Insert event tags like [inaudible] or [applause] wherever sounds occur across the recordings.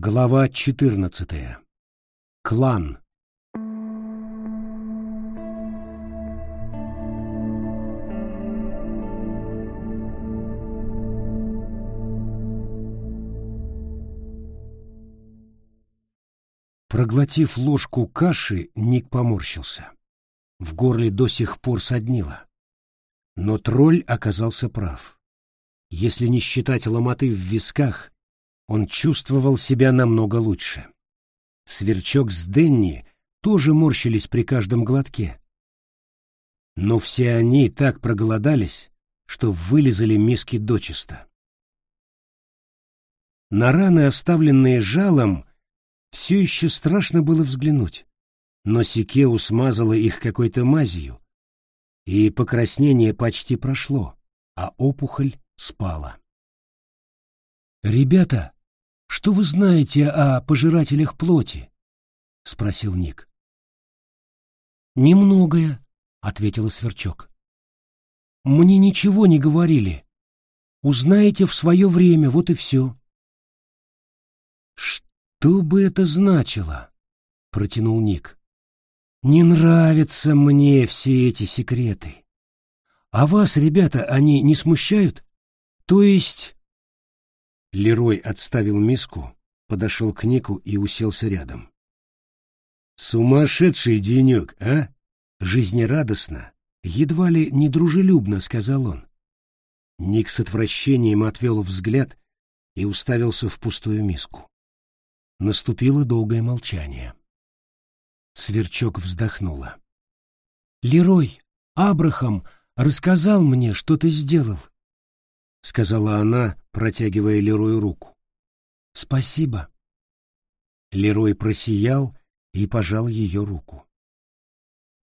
Глава 14. Клан. Проглотив ложку каши, Ник поморщился. В горле до сих пор соднило. Но тролль оказался прав. Если не считать ломоты в висках, он чувствовал себя намного лучше. Сверчок с Денни тоже морщились при каждом глотке. Но все они так проголодались, что вылезали миски дочисто. На раны, оставленные жалом, все еще страшно было взглянуть, но Сикеу смазала их какой-то мазью, и покраснение почти прошло, а опухоль спала. «Ребята!» Что вы знаете о пожирателях плоти? спросил Ник. Немногое, ответила Сверчок. Мне ничего не говорили. Узнаете в свое время, вот и все. Что бы это значило? протянул Ник. Не нравятся мне все эти секреты. А вас, ребята, они не смущают? То есть Лерой отставил миску, подошел к Нику и уселся рядом. «Сумасшедший денек, а?» Жизнерадостно, едва ли недружелюбно, сказал он. Ник с отвращением отвел взгляд и уставился в пустую миску. Наступило долгое молчание. Сверчок вздохнула. «Лерой, Абрахам рассказал мне, что ты сделал. — сказала она, протягивая Лерою руку. «Спасибо». Лерой просиял и пожал ее руку.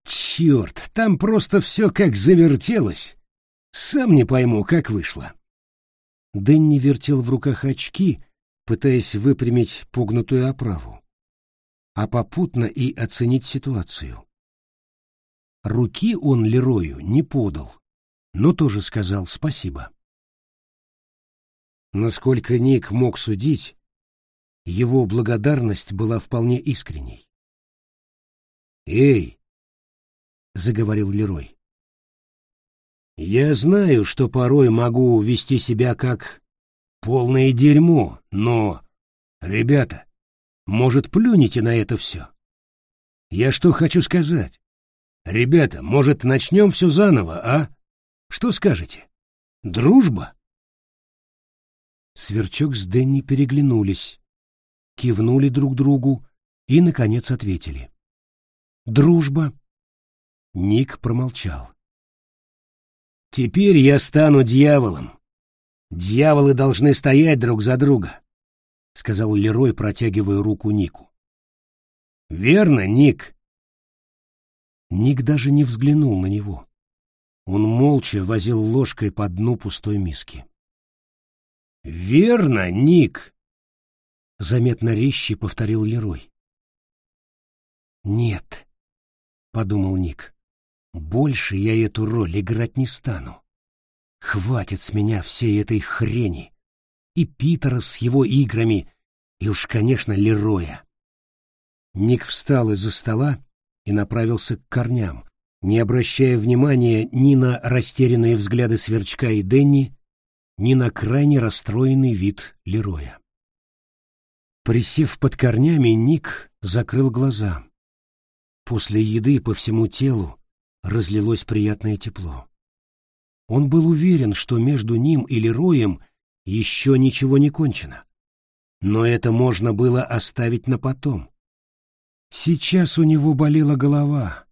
«Черт, там просто все как завертелось. Сам не пойму, как вышло». Дэнни вертел в руках очки, пытаясь выпрямить погнутую оправу, а попутно и оценить ситуацию. Руки он Лерою не подал, но тоже сказал спасибо. Насколько Ник мог судить, его благодарность была вполне искренней. «Эй!» — заговорил Лерой. «Я знаю, что порой могу вести себя как полное дерьмо, но, ребята, может, плюнете на это все? Я что хочу сказать? Ребята, может, начнем все заново, а? Что скажете? Дружба?» Сверчок с Денни переглянулись, кивнули друг другу и, наконец, ответили. «Дружба». Ник промолчал. «Теперь я стану дьяволом. Дьяволы должны стоять друг за друга», — сказал Лерой, протягивая руку Нику. «Верно, Ник?» Ник даже не взглянул на него. Он молча возил ложкой по дну пустой миски. «Верно, Ник!» — заметно резче повторил Лерой. «Нет», — подумал Ник, — «больше я эту роль играть не стану. Хватит с меня всей этой хрени. И Питера с его играми, и уж, конечно, Лероя». Ник встал из-за стола и направился к корням, не обращая внимания ни на растерянные взгляды Сверчка и Денни, ни на крайне расстроенный вид Лероя. Присев под корнями, Ник закрыл глаза. После еды по всему телу разлилось приятное тепло. Он был уверен, что между ним и Лероем еще ничего не кончено. Но это можно было оставить на потом. Сейчас у него болела голова.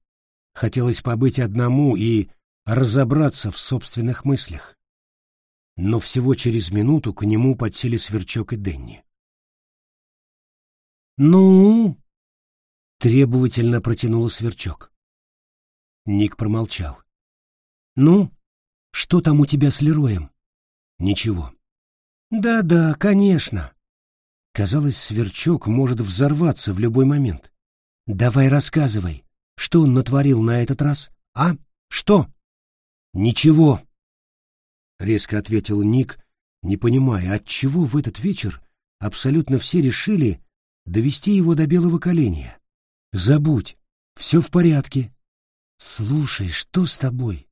Хотелось побыть одному и разобраться в собственных мыслях но всего через минуту к нему подсели Сверчок и Денни. «Ну?» — требовательно протянула Сверчок. Ник промолчал. «Ну, что там у тебя с Лероем?» «Ничего». «Да-да, конечно». Казалось, Сверчок может взорваться в любой момент. «Давай рассказывай, что он натворил на этот раз, а? Что?» — резко ответил Ник, не понимая, отчего в этот вечер абсолютно все решили довести его до белого коленя. Забудь, все в порядке. Слушай, что с тобой?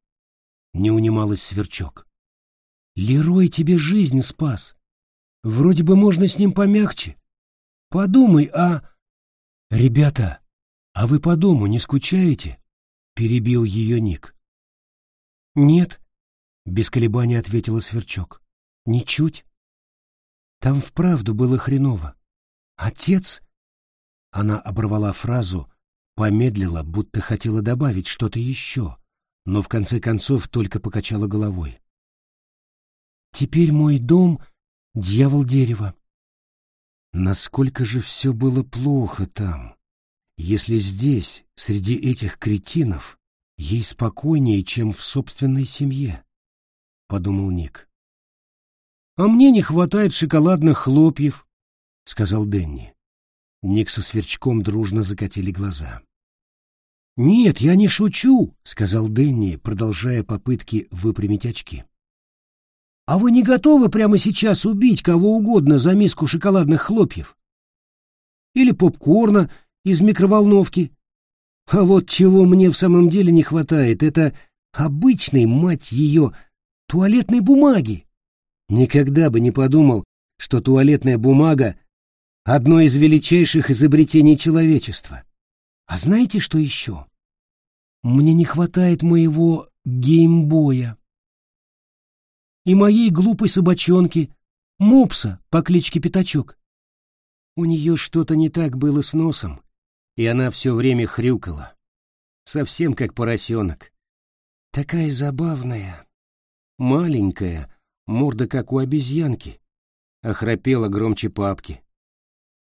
Не унималась Сверчок. Лерой тебе жизнь спас. Вроде бы можно с ним помягче. Подумай, а... Ребята, а вы по дому не скучаете? Перебил ее Ник. Нет, без колебаний ответила Сверчок. Ничуть. Там вправду было хреново. Отец... Она оборвала фразу, помедлила, будто хотела добавить что-то еще, но в конце концов только покачала головой. Теперь мой дом — дьявол дерева. Насколько же все было плохо там, если здесь, среди этих кретинов, ей спокойнее, чем в собственной семье, — подумал Ник. «А мне не хватает шоколадных хлопьев», — сказал Денни. Ник со сверчком дружно закатили глаза. «Нет, я не шучу», — сказал Денни, продолжая попытки выпрямить очки. «А вы не готовы прямо сейчас убить кого угодно за миску шоколадных хлопьев? Или попкорна из микроволновки? А вот чего мне в самом деле не хватает, это обычной, мать ее, туалетной бумаги. Никогда бы не подумал, что туалетная бумага — одно из величайших изобретений человечества. А знаете, что еще? Мне не хватает моего геймбоя. И моей глупой собачонки, Мопса по кличке Пятачок. У нее что-то не так было с носом, и она все время хрюкала. Совсем как поросенок. Такая забавная, маленькая, морда как у обезьянки, а храпела громче папки.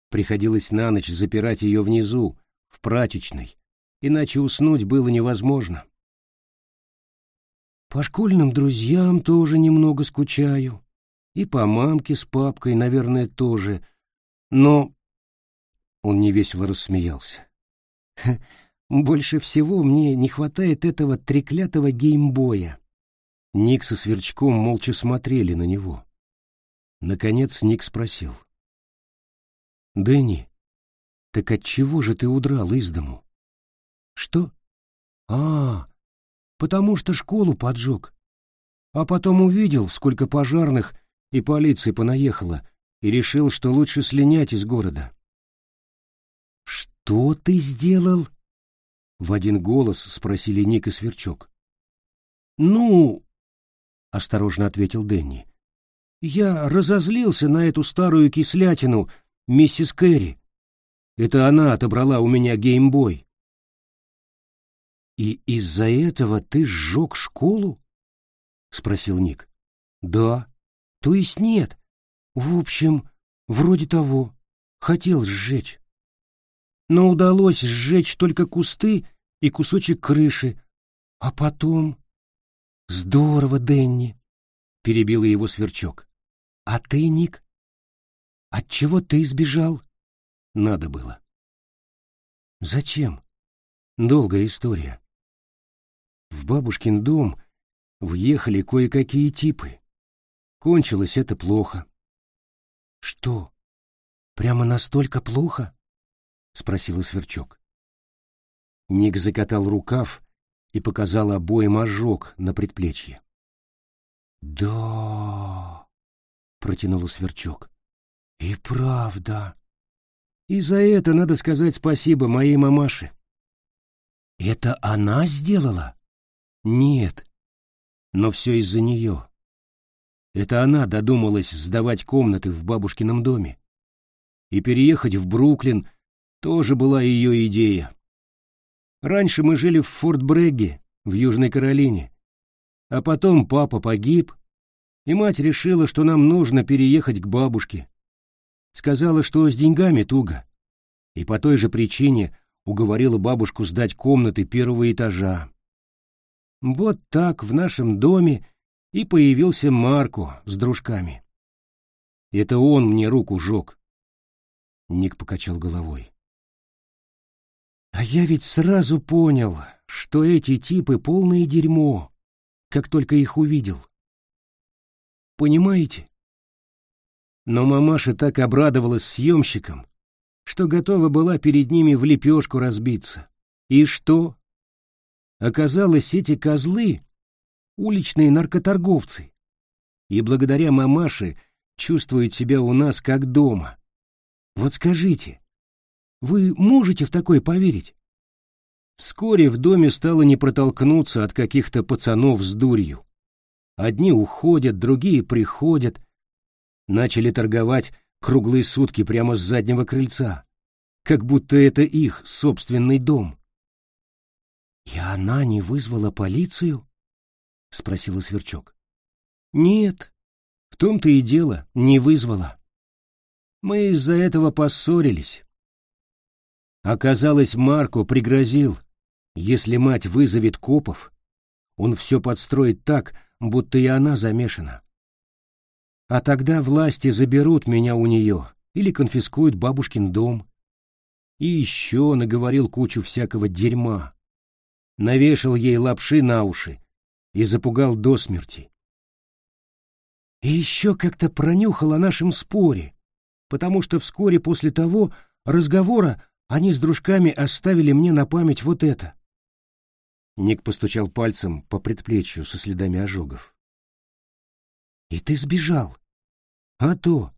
Приходилось на ночь запирать ее внизу, в прачечной, иначе уснуть было невозможно. По школьным друзьям тоже немного скучаю, и по мамке с папкой, наверное, тоже, но... Он невесело рассмеялся. [laughs] Больше всего мне не хватает этого треклятого геймбоя. Ник со Сверчком молча смотрели на него. Наконец Ник спросил. «Дэнни, так от чего же ты удрал из дому?» «Что?» «А, потому что школу поджег. А потом увидел, сколько пожарных и полиции понаехало, и решил, что лучше слинять из города». «Что ты сделал?» В один голос спросили Ник и Сверчок. «Ну, — осторожно ответил Дэнни. «Я разозлился на эту старую кислятину, миссис Кэрри. Это она отобрала у меня геймбой». «И из-за этого ты сжег школу?» — спросил Ник. «Да. То есть нет. В общем, вроде того. Хотел сжечь. Но удалось сжечь только кусты и кусочек крыши. А потом...» Здорово, Денни, перебил его сверчок. А ты, Ник? От чего ты сбежал? Надо было. Зачем? Долгая история. В бабушкин дом въехали кое-какие типы. Кончилось это плохо. Что? Прямо настолько плохо? спросила Сверчок. Ник закатал рукав и показала обоим ожог на предплечье. «Да!» — протянула Сверчок. «И правда!» «И за это надо сказать спасибо моей мамаше». «Это она сделала?» «Нет, но все из-за нее. Это она додумалась сдавать комнаты в бабушкином доме. И переехать в Бруклин тоже была ее идея. Раньше мы жили в Форт Брегге, в Южной Каролине. А потом папа погиб, и мать решила, что нам нужно переехать к бабушке. Сказала, что с деньгами туго. И по той же причине уговорила бабушку сдать комнаты первого этажа. Вот так в нашем доме и появился Марко с дружками. Это он мне руку жег. Ник покачал головой. А я ведь сразу понял, что эти типы полное дерьмо, как только их увидел. Понимаете? Но мамаша так обрадовалась съемщикам, что готова была перед ними в лепешку разбиться. И что? Оказалось, эти козлы — уличные наркоторговцы. И благодаря мамаше чувствуют себя у нас как дома. Вот скажите, вы можете в такое поверить? Вскоре в доме стало не протолкнуться от каких-то пацанов с дурью. Одни уходят, другие приходят. Начали торговать круглые сутки прямо с заднего крыльца, как будто это их собственный дом. «И она не вызвала полицию?» — спросила Сверчок. «Нет, в том-то и дело, не вызвала. Мы из-за этого поссорились. Оказалось, Марко пригрозил, если мать вызовет копов, он все подстроит так, будто и она замешана. А тогда власти заберут меня у нее или конфискуют бабушкин дом. И еще наговорил кучу всякого дерьма. Навешал ей лапши на уши и запугал до смерти. И еще как-то пронюхал о нашем споре, потому что вскоре после того разговора они с дружками оставили мне на память вот это. Ник постучал пальцем по предплечью со следами ожогов. «И ты сбежал?» «А то!»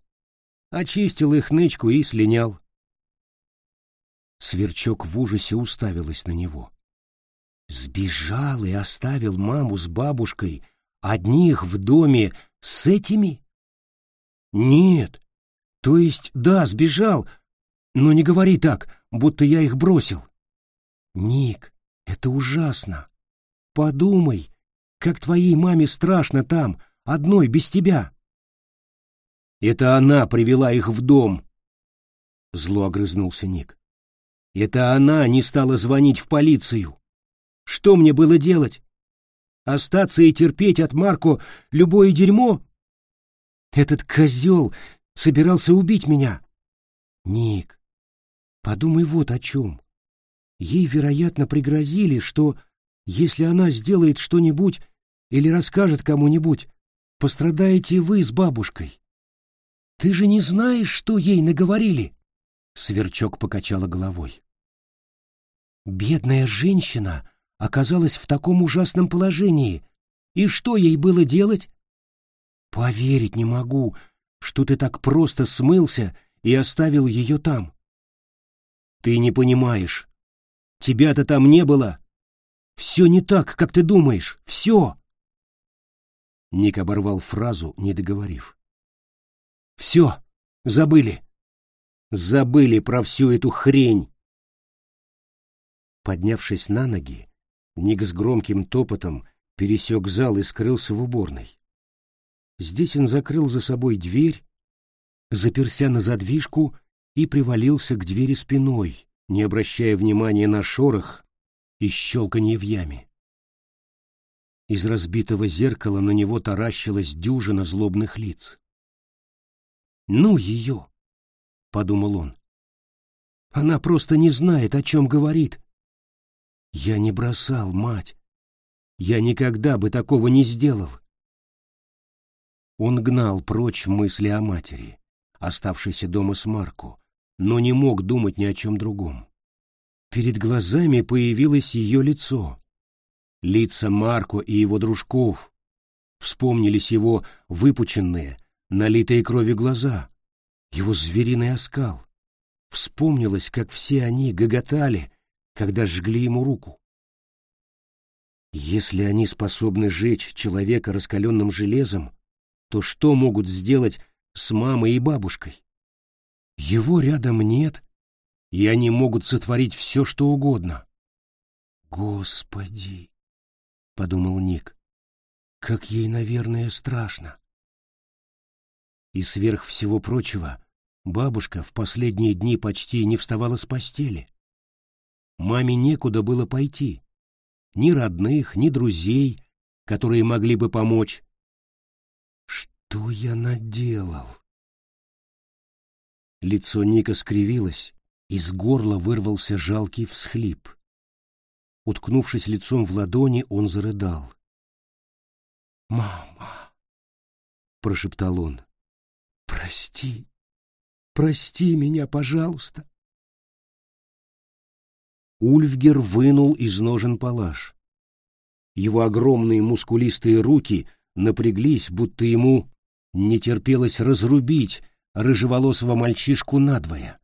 Очистил их нычку и слинял. Сверчок в ужасе уставилась на него. «Сбежал и оставил маму с бабушкой одних в доме с этими?» «Нет. То есть, да, сбежал, но не говори так, будто я их бросил». «Ник, это ужасно. Подумай, как твоей маме страшно там, одной, без тебя. Это она привела их в дом. Зло огрызнулся Ник. Это она не стала звонить в полицию. Что мне было делать? Остаться и терпеть от Марко любое дерьмо? Этот козел собирался убить меня. Ник, подумай вот о чем. Ей, вероятно, пригрозили, что если она сделает что-нибудь или расскажет кому-нибудь, пострадаете вы с бабушкой. Ты же не знаешь, что ей наговорили? Сверчок покачала головой. Бедная женщина оказалась в таком ужасном положении. И что ей было делать? Поверить не могу, что ты так просто смылся и оставил ее там. Ты не понимаешь. Тебя-то там не было. Все не так, как ты думаешь. Все. Ник оборвал фразу, не договорив. Все. Забыли. Забыли про всю эту хрень. Поднявшись на ноги, Ник с громким топотом пересек зал и скрылся в уборной. Здесь он закрыл за собой дверь, заперся на задвижку и привалился к двери спиной, не обращая внимания на шорох и щелканье в яме. Из разбитого зеркала на него таращилась дюжина злобных лиц. «Ну ее!» — подумал он. «Она просто не знает, о чем говорит. Я не бросал, мать. Я никогда бы такого не сделал». Он гнал прочь мысли о матери, оставшейся дома с Марко, но не мог думать ни о чем другом. Перед глазами появилось ее лицо. Лица Марко и его дружков. Вспомнились его выпученные, налитые кровью глаза, его звериный оскал. Вспомнилось, как все они гоготали, когда жгли ему руку. Если они способны жечь человека раскаленным железом, то что могут сделать с мамой и бабушкой? Его рядом нет, и они могут сотворить все, что угодно. Господи, — подумал Ник, — как ей, наверное, страшно. И сверх всего прочего, бабушка в последние дни почти не вставала с постели. Маме некуда было пойти. Ни родных, ни друзей, которые могли бы помочь. Что я наделал? Лицо Ника скривилось, из горла вырвался жалкий всхлип. Уткнувшись лицом в ладони, он зарыдал. «Мама!» — прошептал он. Прости, прости меня, пожалуйста. Ульфгер вынул из ножен палаш. Его огромные мускулистые руки напряглись, будто ему не терпелось разрубить рыжеволосого мальчишку надвое.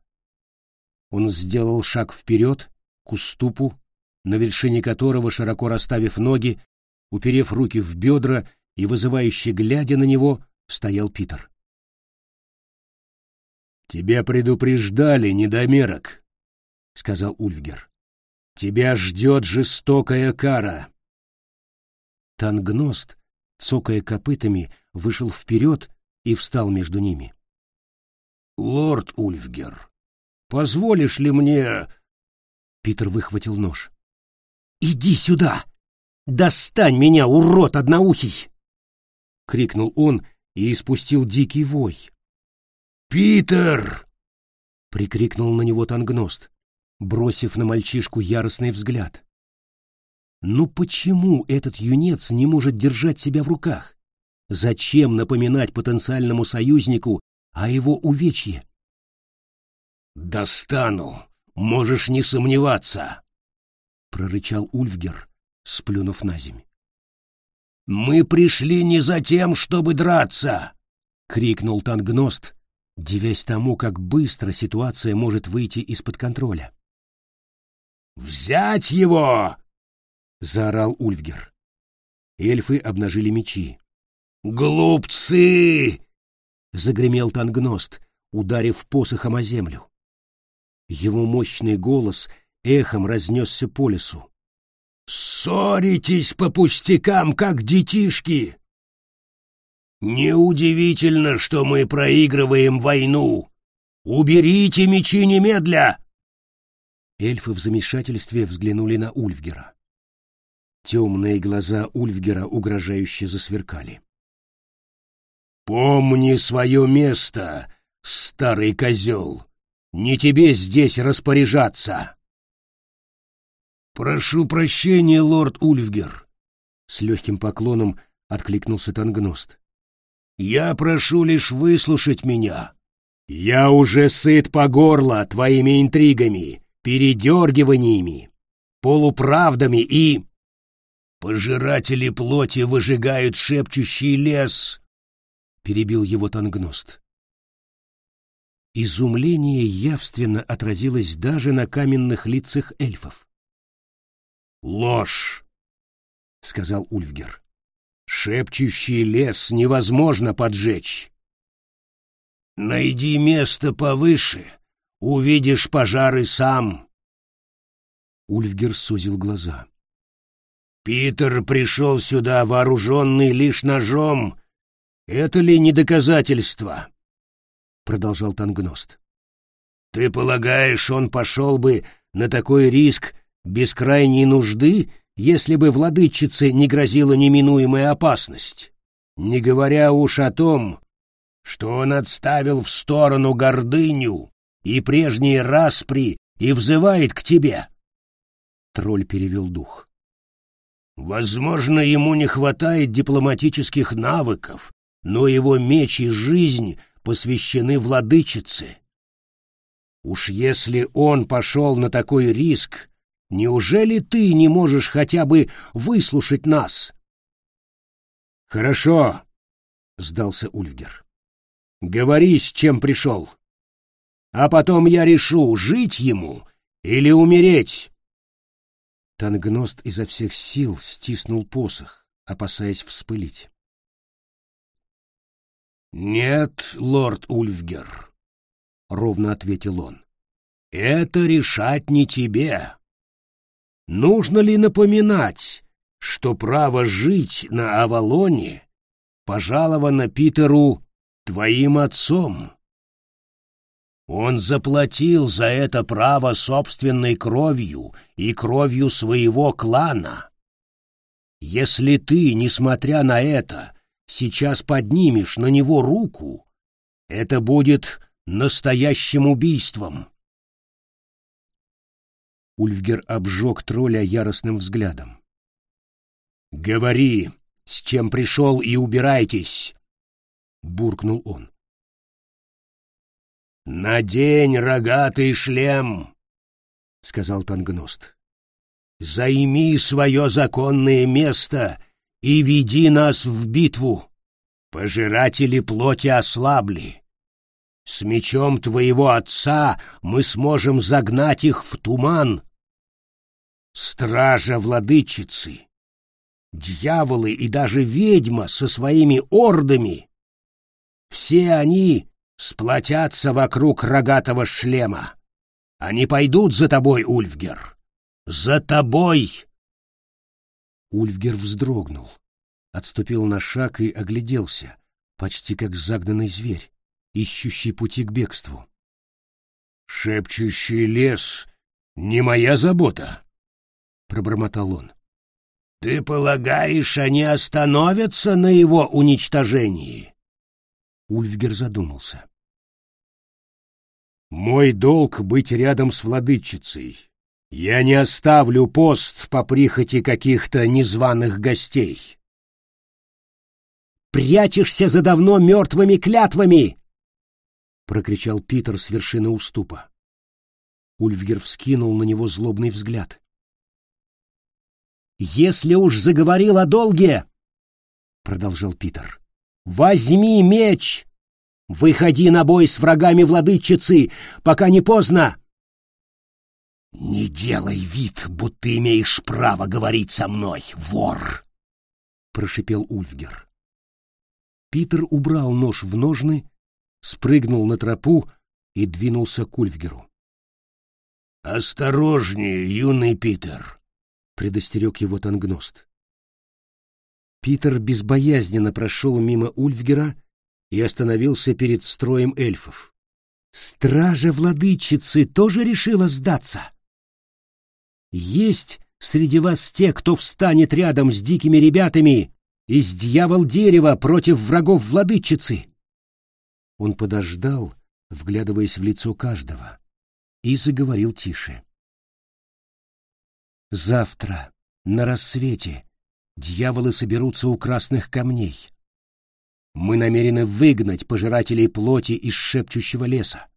Он сделал шаг вперед, к уступу, на вершине которого, широко расставив ноги, уперев руки в бедра и вызывающе глядя на него, стоял Питер. «Тебя предупреждали, недомерок», — сказал Ульфгер. «Тебя ждет жестокая кара». Тангност, цокая копытами, вышел вперед и встал между ними. «Лорд Ульфгер, позволишь ли мне...» Питер выхватил нож. «Иди сюда! Достань меня, урод одноухий!» — крикнул он и испустил дикий вой. «Питер!» — прикрикнул на него Тангност, бросив на мальчишку яростный взгляд. «Ну почему этот юнец не может держать себя в руках? Зачем напоминать потенциальному союзнику о его увечье?» «Достану, можешь не сомневаться!» — прорычал Ульфгер, сплюнув на земь. «Мы пришли не за тем, чтобы драться!» — крикнул Тангност, дивясь тому, как быстро ситуация может выйти из-под контроля. «Взять его!» — заорал Ульфгер. Эльфы обнажили мечи. «Глупцы!» — загремел Тангност, ударив посохом о землю. Его мощный голос эхом разнесся по лесу. «Ссоритесь по пустякам, как детишки! Неудивительно, что мы проигрываем войну! Уберите мечи немедля!» Эльфы в замешательстве взглянули на Ульфгера. Темные глаза Ульфгера угрожающе засверкали. «Помни свое место, старый козел! Не тебе здесь распоряжаться!» «Прошу прощения, лорд Ульфгер», — с легким поклоном откликнулся Тангност. «Я прошу лишь выслушать меня. Я уже сыт по горло твоими интригами, передергиваниями, полуправдами и...» «Пожиратели плоти выжигают шепчущий лес», — перебил его Тангност. Изумление явственно отразилось даже на каменных лицах эльфов. «Ложь!» — сказал Ульфгер. «Шепчущий лес невозможно поджечь. Найди место повыше, увидишь пожары сам». Ульфгер сузил глаза. «Питер пришел сюда вооруженный лишь ножом. Это ли не доказательство?» Продолжал Тангност. «Ты полагаешь, он пошел бы на такой риск без крайней нужды, если бы владычице не грозила неминуемая опасность, не говоря уж о том, что он отставил в сторону гордыню и прежние распри и взывает к тебе. Тролль перевел дух. Возможно, ему не хватает дипломатических навыков, но его меч и жизнь посвящены владычице. Уж если он пошел на такой риск, Неужели ты не можешь хотя бы выслушать нас? Хорошо, сдался Ульфгер. Говори, с чем пришел. А потом я решу, жить ему или умереть. Тангност изо всех сил стиснул посох, опасаясь вспылить. «Нет, лорд Ульфгер», — ровно ответил он, — «это решать не тебе. Нужно ли напоминать, что право жить на Авалоне пожаловано Питеру твоим отцом? Он заплатил за это право собственной кровью и кровью своего клана. Если ты, несмотря на это, сейчас поднимешь на него руку, это будет настоящим убийством. Ульфгер обжег тролля яростным взглядом. «Говори, с чем пришел и убирайтесь!» — буркнул он. «Надень рогатый шлем», — сказал Тангност. «Займи свое законное место и веди нас в битву. Пожиратели плоти ослабли. С мечом твоего отца мы сможем загнать их в туман. Стража владычицы, дьяволы и даже ведьма со своими ордами — все они сплотятся вокруг рогатого шлема. Они пойдут за тобой, Ульфгер. За тобой!» Ульфгер вздрогнул, отступил на шаг и огляделся, почти как загнанный зверь, ищущий пути к бегству. «Шепчущий лес — не моя забота», — пробормотал он. «Ты полагаешь, они остановятся на его уничтожении?» Ульфгер задумался. «Мой долг — быть рядом с владычицей. Я не оставлю пост по прихоти каких-то незваных гостей». «Прячешься за давно мертвыми клятвами!» — прокричал Питер с вершины уступа. Ульфгер вскинул на него злобный взгляд. «Если уж заговорил о долге, — продолжал Питер, — возьми меч! Выходи на бой с врагами владычицы, пока не поздно!» «Не делай вид, будто имеешь право говорить со мной, вор!» — прошипел Ульфгер. Питер убрал нож в ножны, спрыгнул на тропу и двинулся к Ульфгеру. «Осторожнее, юный Питер!» предостерег его Тангност. Питер безбоязненно прошел мимо Ульфгера и остановился перед строем эльфов. Стража владычицы тоже решила сдаться. Есть среди вас те, кто встанет рядом с дикими ребятами из дьявол дерева против врагов владычицы. Он подождал, вглядываясь в лицо каждого, и заговорил тише. Завтра, на рассвете, дьяволы соберутся у красных камней. Мы намерены выгнать пожирателей плоти из шепчущего леса.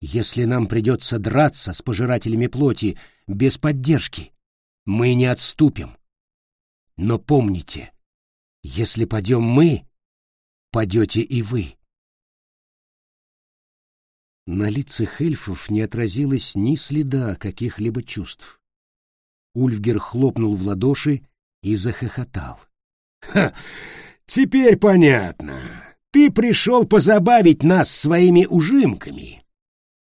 Если нам придется драться с пожирателями плоти без поддержки, мы не отступим. Но помните, если падем мы, падете и вы. На лицах эльфов не отразилось ни следа каких-либо чувств. Ульфгер хлопнул в ладоши и захохотал. «Ха! Теперь понятно. Ты пришел позабавить нас своими ужимками.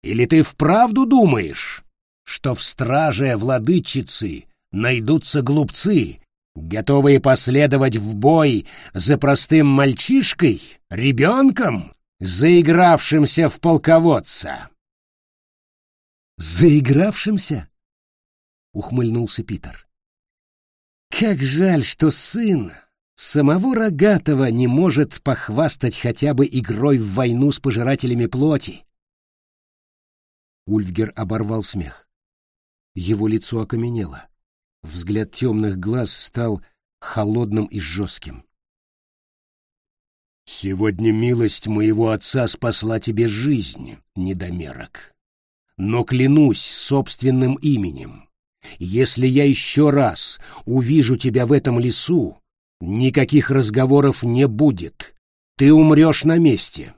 Или ты вправду думаешь, что в страже владычицы найдутся глупцы, готовые последовать в бой за простым мальчишкой, ребенком, заигравшимся в полководца?» «Заигравшимся?» — ухмыльнулся Питер. «Как жаль, что сын самого Рогатого не может похвастать хотя бы игрой в войну с пожирателями плоти!» Ульфгер оборвал смех. Его лицо окаменело. Взгляд темных глаз стал холодным и жестким. «Сегодня милость моего отца спасла тебе жизнь, недомерок. Но клянусь собственным именем, если я еще раз увижу тебя в этом лесу, никаких разговоров не будет. Ты умрешь на месте.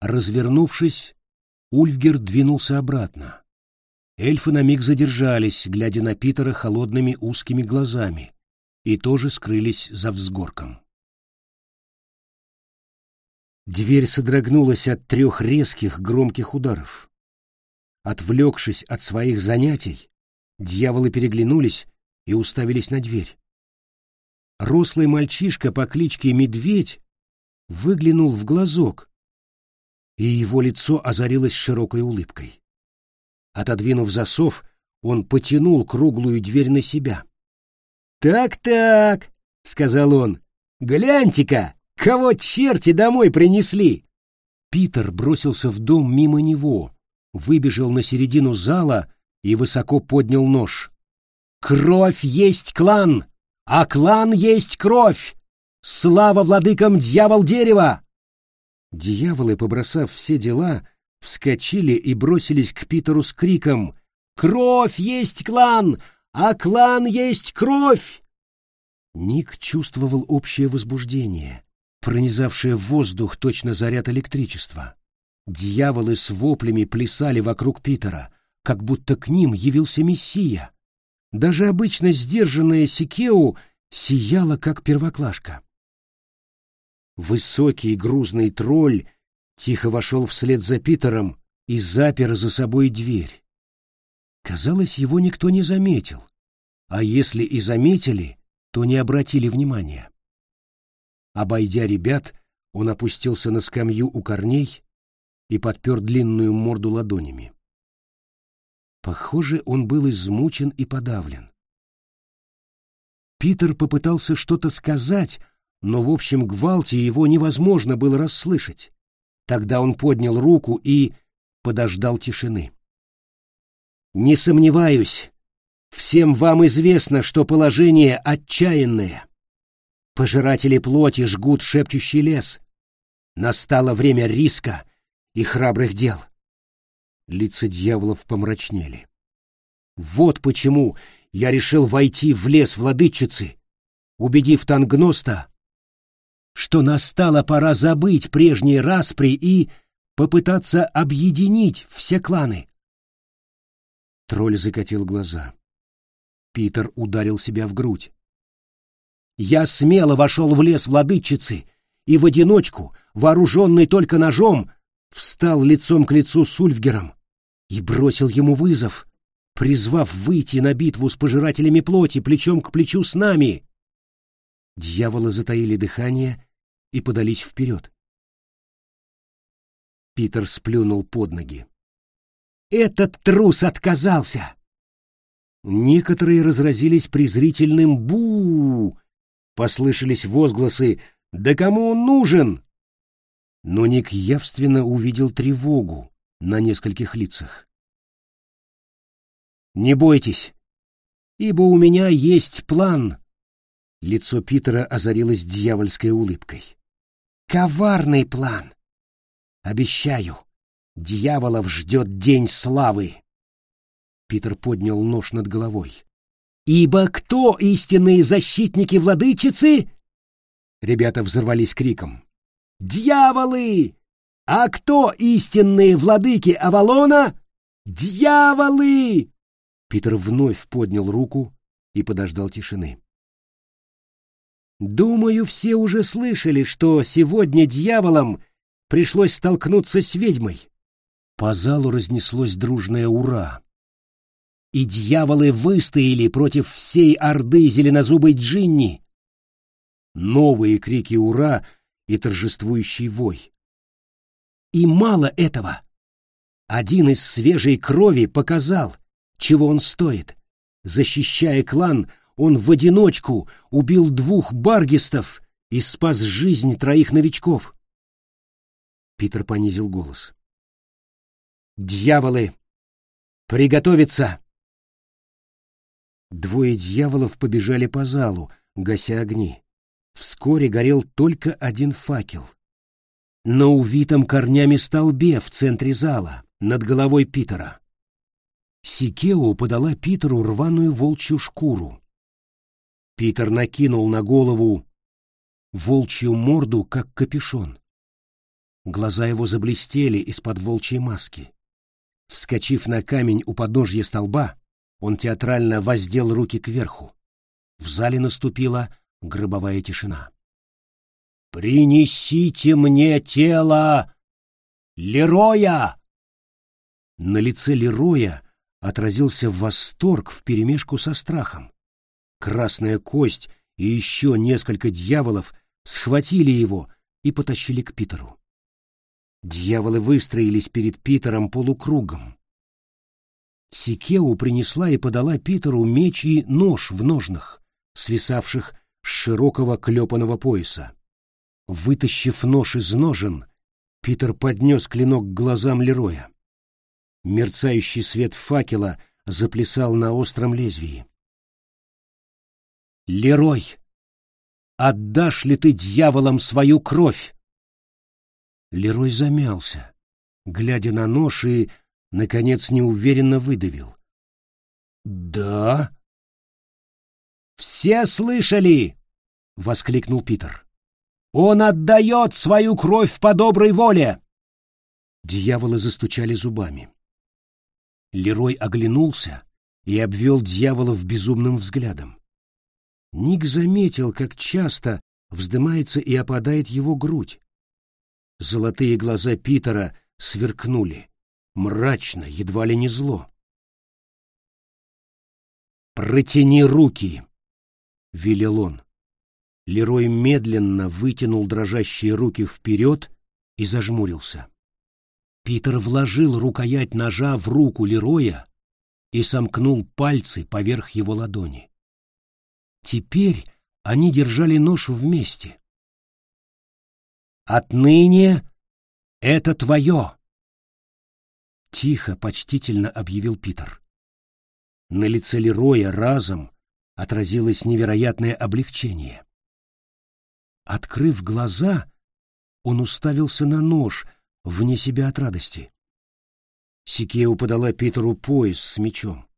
Развернувшись, Ульфгер двинулся обратно. Эльфы на миг задержались, глядя на Питера холодными узкими глазами, и тоже скрылись за взгорком. Дверь содрогнулась от трех резких громких ударов. Отвлекшись от своих занятий, Дьяволы переглянулись и уставились на дверь. Рослый мальчишка по кличке Медведь выглянул в глазок, и его лицо озарилось широкой улыбкой. Отодвинув засов, он потянул круглую дверь на себя. «Так-так», — сказал он, — «гляньте-ка, кого черти домой принесли!» Питер бросился в дом мимо него, выбежал на середину зала и высоко поднял нож. «Кровь есть клан, а клан есть кровь! Слава владыкам дьявол дерева!» Дьяволы, побросав все дела, вскочили и бросились к Питеру с криком «Кровь есть клан, а клан есть кровь!» Ник чувствовал общее возбуждение, пронизавшее воздух точно заряд электричества. Дьяволы с воплями плясали вокруг Питера, как будто к ним явился Мессия. Даже обычно сдержанная Сикеу сияла, как первоклашка. Высокий грузный тролль тихо вошел вслед за Питером и запер за собой дверь. Казалось, его никто не заметил, а если и заметили, то не обратили внимания. Обойдя ребят, он опустился на скамью у корней и подпер длинную морду ладонями. Похоже, он был измучен и подавлен. Питер попытался что-то сказать, но в общем гвалте его невозможно было расслышать. Тогда он поднял руку и подождал тишины. «Не сомневаюсь, всем вам известно, что положение отчаянное. Пожиратели плоти жгут шепчущий лес. Настало время риска и храбрых дел». Лица дьяволов помрачнели. «Вот почему я решил войти в лес владычицы, убедив Тангноста, что настала пора забыть прежние распри и попытаться объединить все кланы. Тролль закатил глаза. Питер ударил себя в грудь. Я смело вошел в лес владычицы и в одиночку, вооруженный только ножом, встал лицом к лицу с Ульфгером и бросил ему вызов, призвав выйти на битву с пожирателями плоти плечом к плечу с нами. Дьяволы затаили дыхание и подались вперед. Питер сплюнул под ноги. «Этот трус отказался!» Некоторые разразились презрительным бу Послышались возгласы «Да кому он нужен?» Но Ник явственно увидел тревогу на нескольких лицах. «Не бойтесь, ибо у меня есть план!» Лицо Питера озарилось дьявольской улыбкой. Коварный план. Обещаю, дьяволов ждет день славы. Питер поднял нож над головой. Ибо кто истинные защитники владычицы? Ребята взорвались криком. Дьяволы! А кто истинные владыки Авалона? Дьяволы! Питер вновь поднял руку и подождал тишины. Думаю, все уже слышали, что сегодня дьяволам пришлось столкнуться с ведьмой. По залу разнеслось дружное «Ура!». И дьяволы выстояли против всей орды зеленозубой Джинни. Новые крики «Ура!» и торжествующий вой. И мало этого. Один из свежей крови показал, чего он стоит. Защищая клан, он в одиночку убил двух баргистов и спас жизнь троих новичков. Питер понизил голос. «Дьяволы! Приготовиться!» Двое дьяволов побежали по залу, гася огни. Вскоре горел только один факел. На увитом корнями столбе в центре зала, над головой Питера. Сикео подала Питеру рваную волчью шкуру. Питер накинул на голову волчью морду, как капюшон. Глаза его заблестели из-под волчьей маски. Вскочив на камень у подножья столба, он театрально воздел руки кверху. В зале наступила гробовая тишина. «Принесите мне тело Лероя!» На лице Лероя отразился восторг вперемешку со страхом. Красная кость и еще несколько дьяволов схватили его и потащили к Питеру. Дьяволы выстроились перед Питером полукругом. Сикеу принесла и подала Питеру меч и нож в ножнах, свисавших с широкого клепаного пояса. Вытащив нож из ножен, Питер поднес клинок к глазам Лероя. Мерцающий свет факела заплясал на остром лезвии. Лерой, отдашь ли ты дьяволам свою кровь? Лерой замялся, глядя на нож и, наконец, неуверенно выдавил. «Да?» «Все слышали!» — воскликнул Питер. «Он отдает свою кровь по доброй воле!» Дьяволы застучали зубами. Лерой оглянулся и обвел дьяволов безумным взглядом. Ник заметил, как часто вздымается и опадает его грудь. Золотые глаза Питера сверкнули, мрачно, едва ли не зло. «Протяни руки!» — велел он. Лерой медленно вытянул дрожащие руки вперед и зажмурился. Питер вложил рукоять ножа в руку Лероя и сомкнул пальцы поверх его ладони. Теперь они держали нож вместе. «Отныне это твое!» Тихо, почтительно объявил Питер. На лице Лероя разом отразилось невероятное облегчение. Открыв глаза, он уставился на нож — вне себя от радости. Сикео подала Питеру пояс с мечом.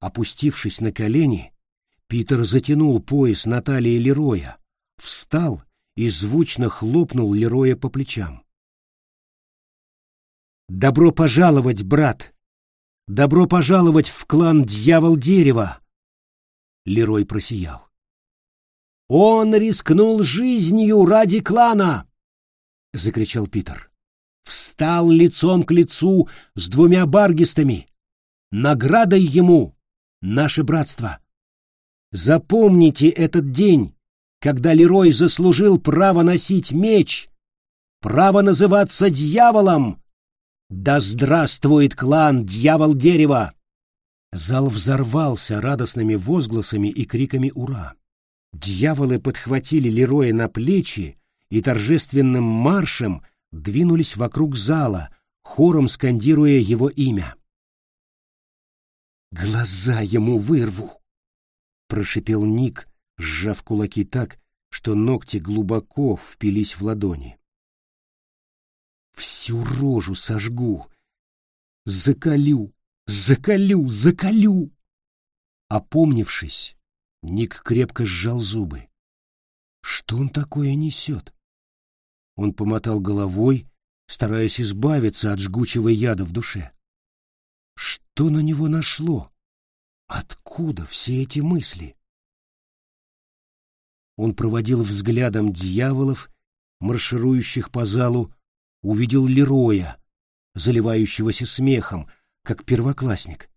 Опустившись на колени, Питер затянул пояс на талии Лероя, встал и звучно хлопнул Лероя по плечам. «Добро пожаловать, брат! Добро пожаловать в клан Дьявол Дерева!» Лерой просиял. «Он рискнул жизнью ради клана!» — закричал Питер встал лицом к лицу с двумя баргистами. Наградой ему наше братство. Запомните этот день, когда Лерой заслужил право носить меч, право называться дьяволом. Да здравствует клан Дьявол Дерева! Зал взорвался радостными возгласами и криками «Ура!». Дьяволы подхватили Лероя на плечи и торжественным маршем двинулись вокруг зала, хором скандируя его имя. «Глаза ему вырву!» — прошипел Ник, сжав кулаки так, что ногти глубоко впились в ладони. «Всю рожу сожгу! Заколю! Заколю! Заколю!» Опомнившись, Ник крепко сжал зубы. Что он такое несет? Он помотал головой, стараясь избавиться от жгучего яда в душе. Что на него нашло? Откуда все эти мысли? Он проводил взглядом дьяволов, марширующих по залу, увидел Лероя, заливающегося смехом, как первоклассник.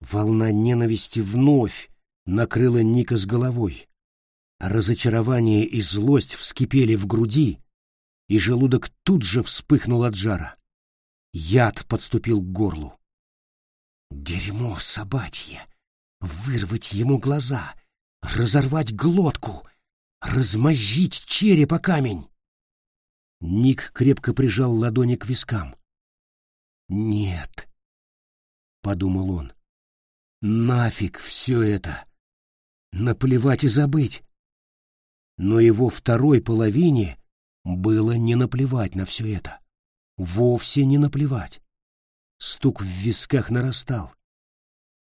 Волна ненависти вновь накрыла Ника с головой. Разочарование и злость вскипели в груди, и желудок тут же вспыхнул от жара. Яд подступил к горлу. Дерьмо собачье! Вырвать ему глаза, разорвать глотку, размозжить череп о камень. Ник крепко прижал ладони к вискам. «Нет», — подумал он, — «нафиг все это! Наплевать и забыть! но его второй половине было не наплевать на все это. Вовсе не наплевать. Стук в висках нарастал.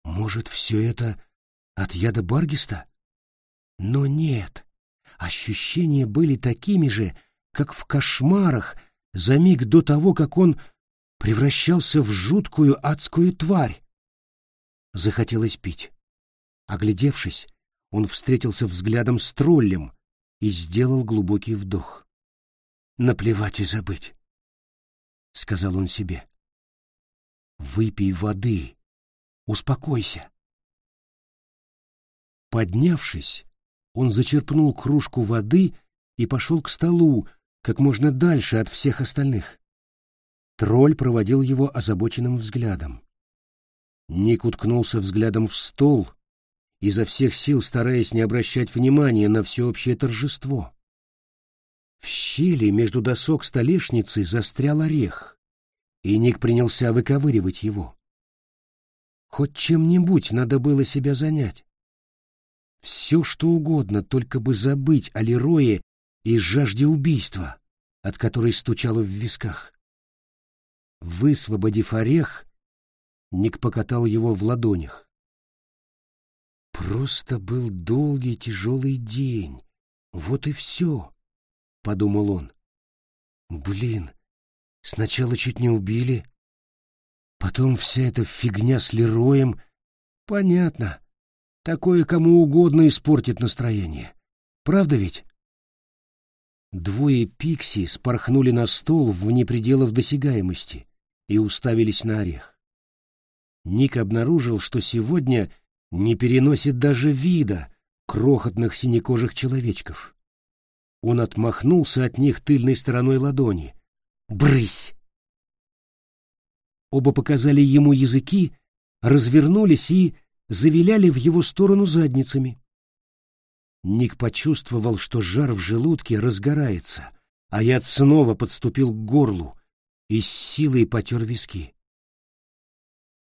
Может, все это от яда Баргиста? Но нет. Ощущения были такими же, как в кошмарах за миг до того, как он превращался в жуткую адскую тварь. Захотелось пить. Оглядевшись, он встретился взглядом с троллем, и сделал глубокий вдох. «Наплевать и забыть», — сказал он себе. «Выпей воды, успокойся». Поднявшись, он зачерпнул кружку воды и пошел к столу, как можно дальше от всех остальных. Тролль проводил его озабоченным взглядом. Ник уткнулся взглядом в стол, изо всех сил стараясь не обращать внимания на всеобщее торжество. В щели между досок столешницы застрял орех, и Ник принялся выковыривать его. Хоть чем-нибудь надо было себя занять. Все, что угодно, только бы забыть о Лерое и жажде убийства, от которой стучало в висках. Высвободив орех, Ник покатал его в ладонях. Просто был долгий тяжелый день. Вот и все, — подумал он. Блин, сначала чуть не убили, потом вся эта фигня с Лероем. Понятно, такое кому угодно испортит настроение. Правда ведь? Двое пикси спорхнули на стол вне пределов досягаемости и уставились на орех. Ник обнаружил, что сегодня не переносит даже вида крохотных синекожих человечков. Он отмахнулся от них тыльной стороной ладони. «Брысь!» Оба показали ему языки, развернулись и завиляли в его сторону задницами. Ник почувствовал, что жар в желудке разгорается, а яд снова подступил к горлу и с силой потер виски.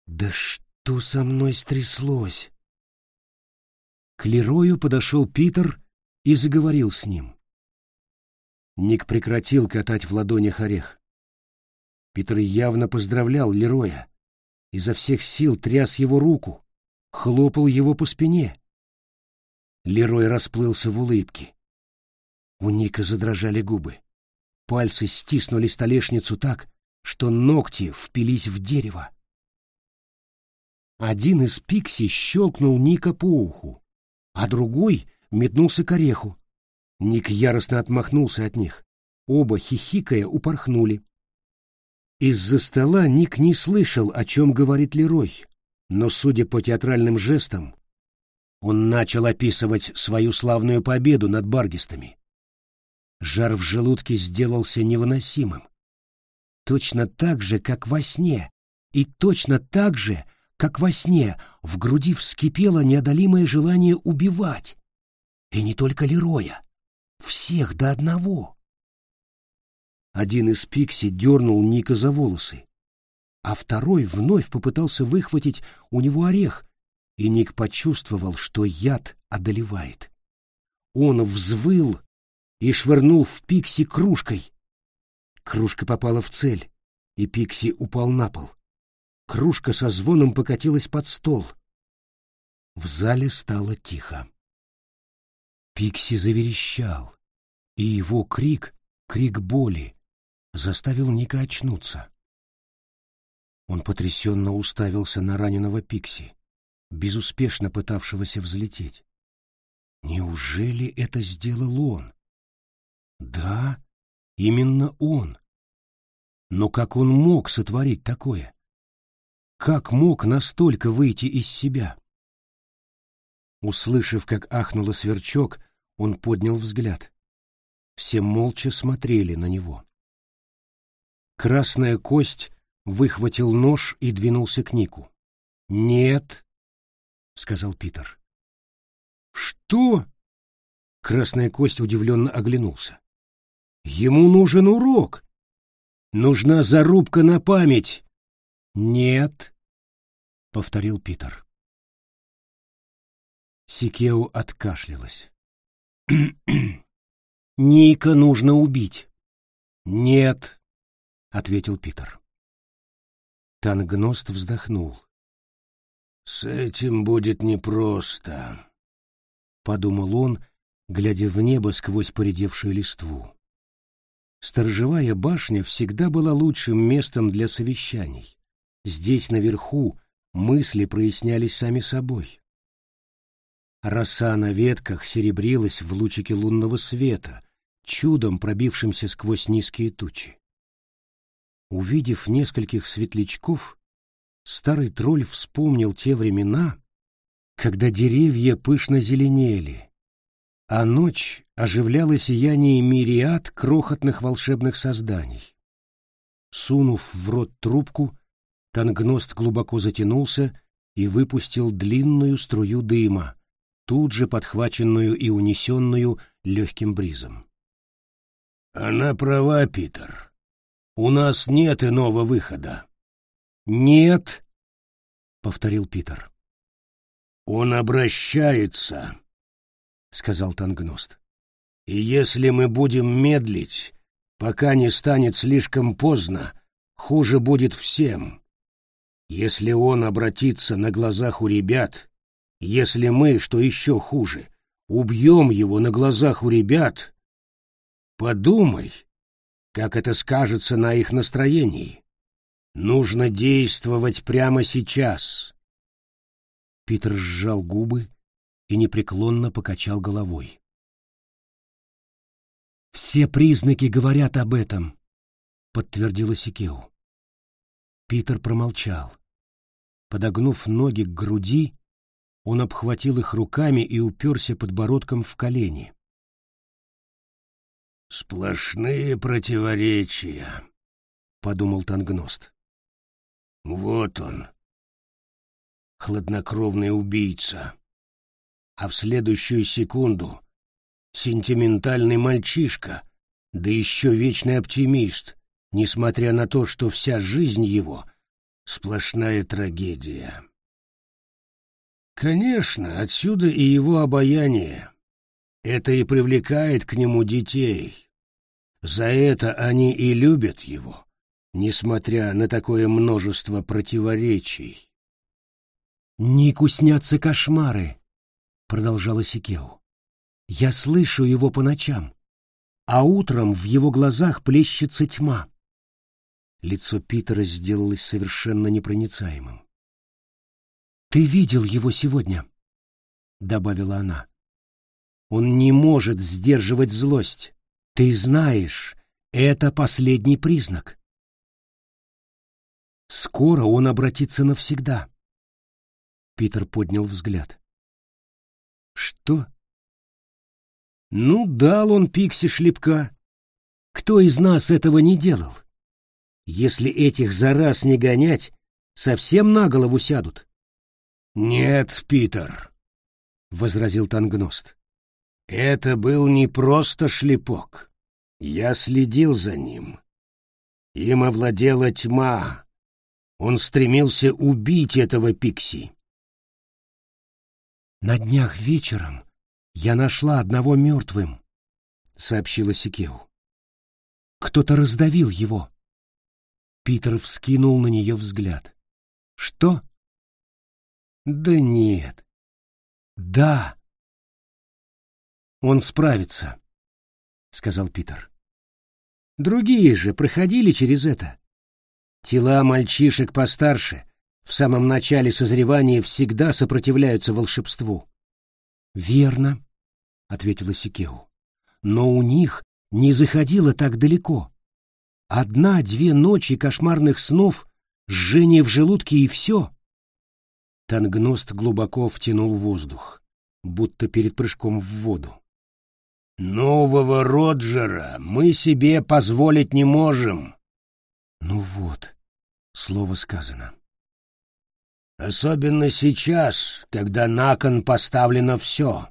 «Да что со мной стряслось?» К Лерою подошел Питер и заговорил с ним. Ник прекратил катать в ладонях орех. Питер явно поздравлял Лероя, изо всех сил тряс его руку, хлопал его по спине. Лерой расплылся в улыбке. У Ника задрожали губы. Пальцы стиснули столешницу так, что ногти впились в дерево. Один из пикси щелкнул Ника по уху, а другой метнулся к ореху. Ник яростно отмахнулся от них. Оба, хихикая, упорхнули. Из-за стола Ник не слышал, о чем говорит Лерой, но, судя по театральным жестам, он начал описывать свою славную победу над баргистами. Жар в желудке сделался невыносимым. Точно так же, как во сне, и точно так же, как во сне, в груди вскипело неодолимое желание убивать. И не только Лероя. Всех до одного. Один из пикси дернул Ника за волосы, а второй вновь попытался выхватить у него орех, и Ник почувствовал, что яд одолевает. Он взвыл и швырнул в Пикси кружкой. Кружка попала в цель, и Пикси упал на пол. Кружка со звоном покатилась под стол. В зале стало тихо. Пикси заверещал, и его крик, крик боли, заставил Ника очнуться. Он потрясенно уставился на раненого Пикси безуспешно пытавшегося взлететь. Неужели это сделал он? Да, именно он. Но как он мог сотворить такое? Как мог настолько выйти из себя? Услышав, как ахнуло сверчок, он поднял взгляд. Все молча смотрели на него. Красная кость выхватил нож и двинулся к Нику. «Нет», — сказал Питер. «Что?» — Красная Кость удивленно оглянулся. «Ему нужен урок. Нужна зарубка на память». «Нет», — повторил Питер. Сикео откашлялась. [clears throat] «Ника нужно убить». «Нет», — ответил Питер. Тангност вздохнул. «С этим будет непросто», — подумал он, глядя в небо сквозь поредевшую листву. Сторожевая башня всегда была лучшим местом для совещаний. Здесь, наверху, мысли прояснялись сами собой. Роса на ветках серебрилась в лучике лунного света, чудом пробившимся сквозь низкие тучи. Увидев нескольких светлячков, старый тролль вспомнил те времена, когда деревья пышно зеленели, а ночь оживляла сияние мириад крохотных волшебных созданий. Сунув в рот трубку, Тангност глубоко затянулся и выпустил длинную струю дыма, тут же подхваченную и унесенную легким бризом. «Она права, Питер. У нас нет иного выхода. «Нет», — повторил Питер. «Он обращается», — сказал Тангност. «И если мы будем медлить, Пока не станет слишком поздно, хуже будет всем. Если он обратится на глазах у ребят, если мы, что еще хуже, убьем его на глазах у ребят, подумай, как это скажется на их настроении. Нужно действовать прямо сейчас. Питер сжал губы и непреклонно покачал головой. «Все признаки говорят об этом», — подтвердила Сикеу. Питер промолчал. Подогнув ноги к груди, он обхватил их руками и уперся подбородком в колени. «Сплошные противоречия», — подумал Тангност. «Вот он, хладнокровный убийца, а в следующую секунду сентиментальный мальчишка, да еще вечный оптимист, несмотря на то, что вся жизнь его — сплошная трагедия. Конечно, отсюда и его обаяние. Это и привлекает к нему детей. За это они и любят его, несмотря на такое множество противоречий. «Нику снятся кошмары», — продолжала Сикеу. «Я слышу его по ночам, а утром в его глазах плещется тьма». Лицо Питера сделалось совершенно непроницаемым. «Ты видел его сегодня?» — добавила она. «Он не может сдерживать злость. Ты знаешь, это последний признак. Скоро он обратится навсегда». Питер поднял взгляд. «Что?» «Ну, дал он Пикси шлепка. Кто из нас этого не делал? Если этих за раз не гонять, совсем на голову сядут». «Нет, Питер», — возразил Тангност. «Это был не просто шлепок. Я следил за ним. Им овладела тьма. Он стремился убить этого Пикси». «На днях вечером я нашла одного мертвым», — сообщила Сикеу. «Кто-то раздавил его». Питер вскинул на нее взгляд. «Что?» Да нет. Да. Он справится, сказал Питер. Другие же проходили через это. Тела мальчишек постарше в самом начале созревания всегда сопротивляются волшебству. Верно, ответила Сикеу. Но у них не заходило так далеко. Одна-две ночи кошмарных снов, жжение в желудке и все. Тангност глубоко втянул воздух, будто перед прыжком в воду. «Нового Роджера мы себе позволить не можем». «Ну вот, слово сказано». «Особенно сейчас, когда на кон поставлено все».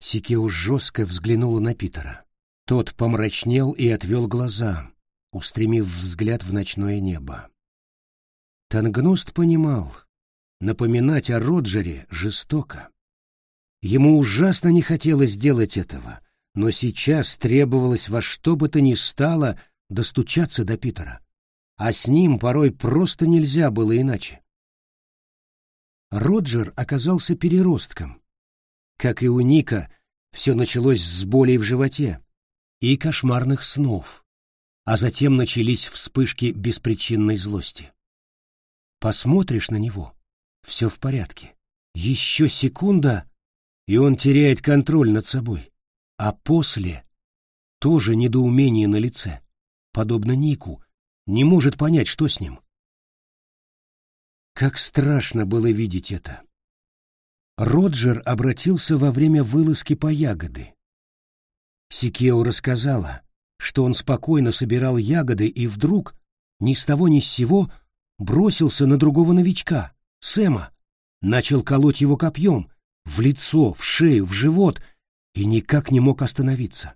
Сикеу жестко взглянула на Питера. Тот помрачнел и отвел глаза, устремив взгляд в ночное небо. Тангност понимал, Напоминать о Роджере жестоко. Ему ужасно не хотелось сделать этого, но сейчас требовалось во что бы то ни стало достучаться до Питера. А с ним порой просто нельзя было иначе. Роджер оказался переростком. Как и у Ника, все началось с болей в животе и кошмарных снов, а затем начались вспышки беспричинной злости. Посмотришь на него — все в порядке. Еще секунда, и он теряет контроль над собой. А после тоже недоумение на лице, подобно Нику, не может понять, что с ним. Как страшно было видеть это. Роджер обратился во время вылазки по ягоды. Сикео рассказала, что он спокойно собирал ягоды и вдруг, ни с того ни с сего, бросился на другого новичка, Сэма, начал колоть его копьем в лицо, в шею, в живот и никак не мог остановиться.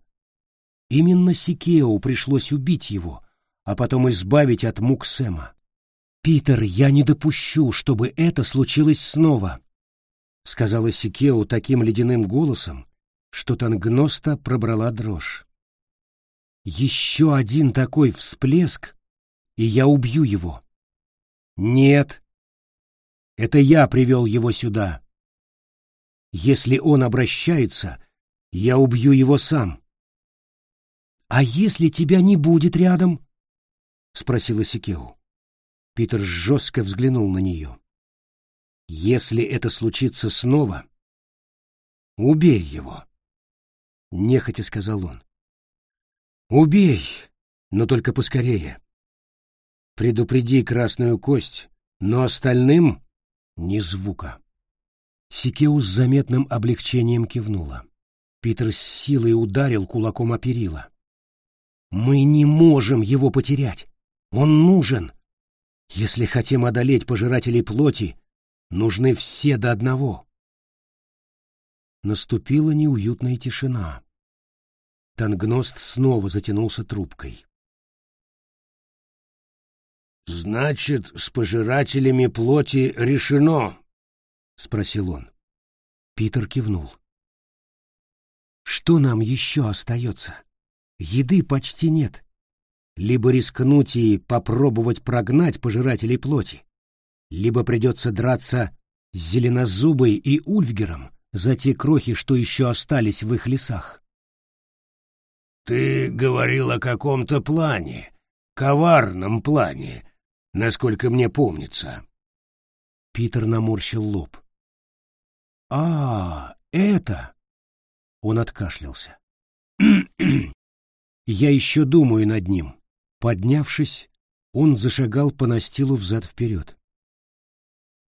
Именно Сикео пришлось убить его, а потом избавить от мук Сэма. «Питер, я не допущу, чтобы это случилось снова», — сказала Сикео таким ледяным голосом, что Тангноста пробрала дрожь. Еще один такой всплеск, и я убью его. Нет, это я привел его сюда. Если он обращается, я убью его сам. А если тебя не будет рядом? спросила Сикеу. Питер жестко взглянул на нее. Если это случится снова, убей его, нехотя сказал он. Убей, но только поскорее. Предупреди красную кость, но остальным ни звука. Сикеу с заметным облегчением кивнула. Питер с силой ударил кулаком о перила. «Мы не можем его потерять. Он нужен. Если хотим одолеть пожирателей плоти, нужны все до одного». Наступила неуютная тишина. Тангност снова затянулся трубкой. «Значит, с пожирателями плоти решено?» — спросил он. Питер кивнул. «Что нам еще остается? Еды почти нет. Либо рискнуть и попробовать прогнать пожирателей плоти, либо придется драться с Зеленозубой и Ульфгером за те крохи, что еще остались в их лесах». «Ты говорил о каком-то плане, коварном плане», насколько мне помнится. Питер наморщил лоб. А, это. Он откашлялся. [clears throat] Я еще думаю над ним. Поднявшись, он зашагал по настилу взад-вперед.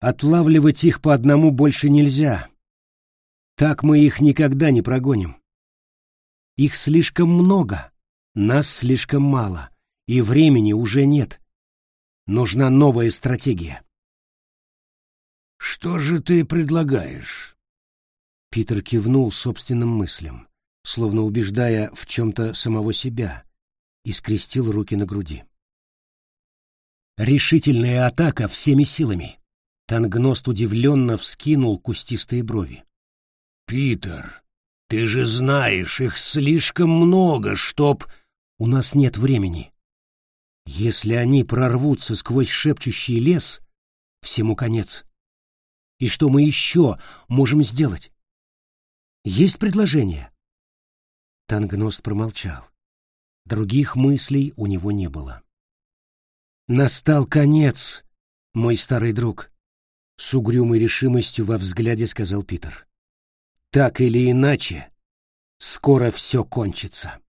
Отлавливать их по одному больше нельзя. Так мы их никогда не прогоним. Их слишком много, нас слишком мало, и времени уже нет. Нужна новая стратегия. Что же ты предлагаешь? Питер кивнул собственным мыслям, словно убеждая в чем-то самого себя, и скрестил руки на груди. Решительная атака всеми силами. Тангност удивленно вскинул кустистые брови. «Питер, ты же знаешь, их слишком много, чтоб...» «У нас нет времени», если они прорвутся сквозь шепчущий лес, всему конец. И что мы еще можем сделать? Есть предложение? Тангност промолчал. Других мыслей у него не было. Настал конец, мой старый друг, с угрюмой решимостью во взгляде сказал Питер. Так или иначе, скоро все кончится.